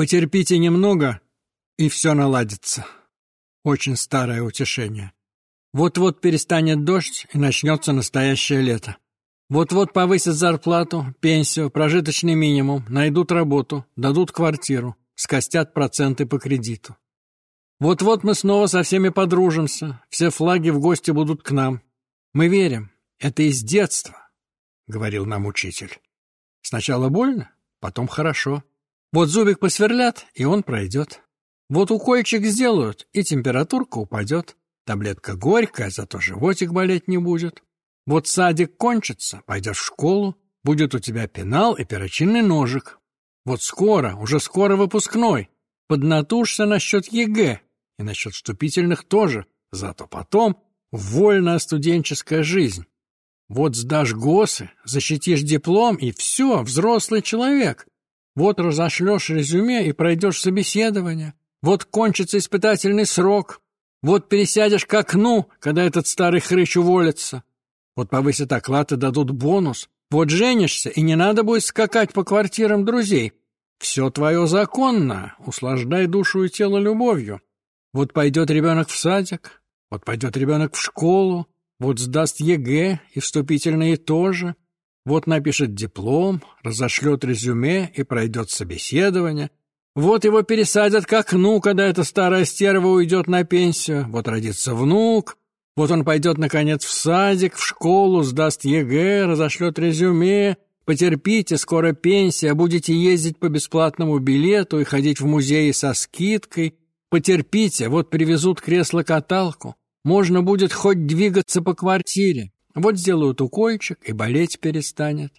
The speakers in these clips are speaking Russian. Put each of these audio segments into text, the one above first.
Потерпите немного, и все наладится. Очень старое утешение. Вот-вот перестанет дождь, и начнется настоящее лето. Вот-вот повысят зарплату, пенсию, прожиточный минимум, найдут работу, дадут квартиру, скостят проценты по кредиту. Вот-вот мы снова со всеми подружимся, все флаги в гости будут к нам. Мы верим, это из детства, — говорил нам учитель. Сначала больно, потом хорошо. Вот зубик посверлят, и он пройдет. Вот укольчик сделают, и температурка упадет. Таблетка горькая, зато животик болеть не будет. Вот садик кончится, пойдешь в школу, будет у тебя пенал и перочинный ножик. Вот скоро, уже скоро выпускной. Поднатужься насчет ЕГЭ и насчет вступительных тоже, зато потом вольная студенческая жизнь. Вот сдашь ГОСы, защитишь диплом, и все, взрослый человек. Вот разошлешь резюме и пройдешь собеседование. Вот кончится испытательный срок. Вот пересядешь к окну, когда этот старый хрыч уволится. Вот повысят оклад и дадут бонус. Вот женишься, и не надо будет скакать по квартирам друзей. Все твое законно, услаждай душу и тело любовью. Вот пойдет ребенок в садик, вот пойдет ребенок в школу, вот сдаст ЕГЭ и вступительные тоже, вот напишет диплом, разошлет резюме и пройдет собеседование. Вот его пересадят к окну, когда эта старая стерва уйдет на пенсию. Вот родится внук, вот он пойдет, наконец, в садик, в школу, сдаст ЕГЭ, разошлет резюме. Потерпите, скоро пенсия, будете ездить по бесплатному билету и ходить в музеи со скидкой. Потерпите, вот привезут кресло-каталку. Можно будет хоть двигаться по квартире. Вот сделают укольчик, и болеть перестанет.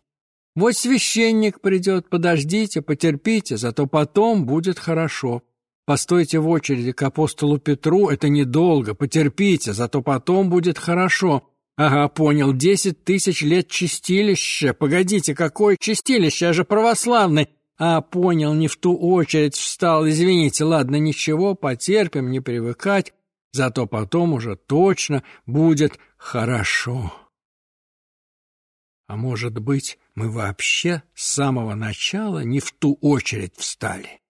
Вот священник придет, подождите, потерпите, зато потом будет хорошо. Постойте в очереди к апостолу Петру, это недолго, потерпите, зато потом будет хорошо. Ага, понял, десять тысяч лет чистилища. Погодите, какое чистилище, я же православный. А, понял, не в ту очередь встал, извините, ладно, ничего, потерпим, не привыкать, зато потом уже точно будет хорошо. А может быть, мы вообще с самого начала не в ту очередь встали?